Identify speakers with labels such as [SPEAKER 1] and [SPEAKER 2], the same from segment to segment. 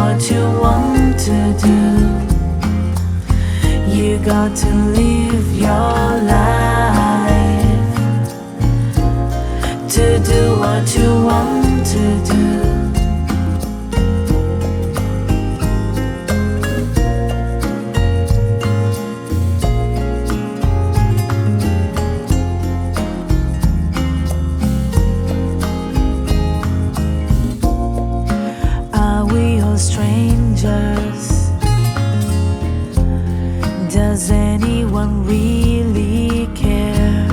[SPEAKER 1] what you want to do. You got to leave. Does anyone really care?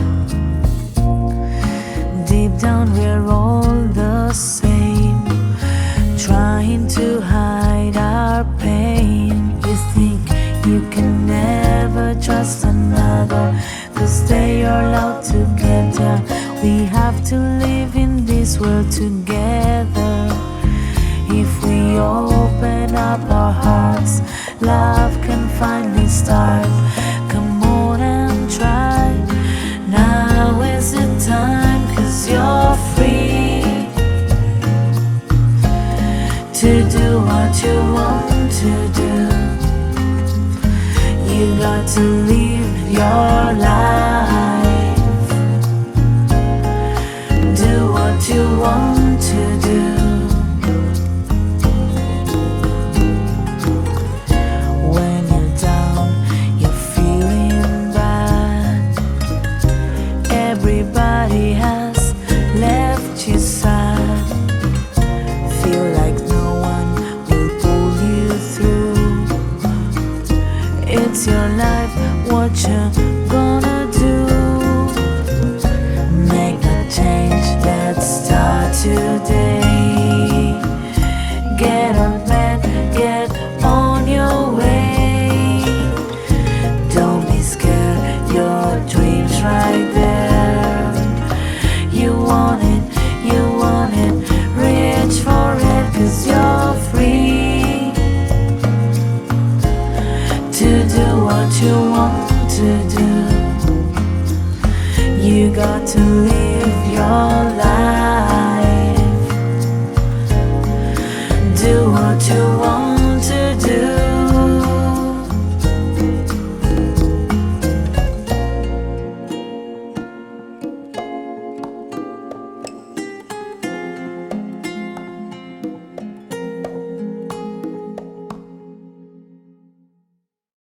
[SPEAKER 1] Deep down, we're all the same, trying to hide our pain. You think you can never trust another, cause they are allowed together. We have to live in this world together. If we open up our hearts, love can finally start. Come on and try. Now is the time, cause you're free to do what you want to do. You got to live your life. Everybody has left you sad. Feel like no one will pull you through. It's your life, what you gonna do? Make a change, let's start today. Get on man, get on your way. Don't be scared, your dream's right there. got to live your life. Do what you want.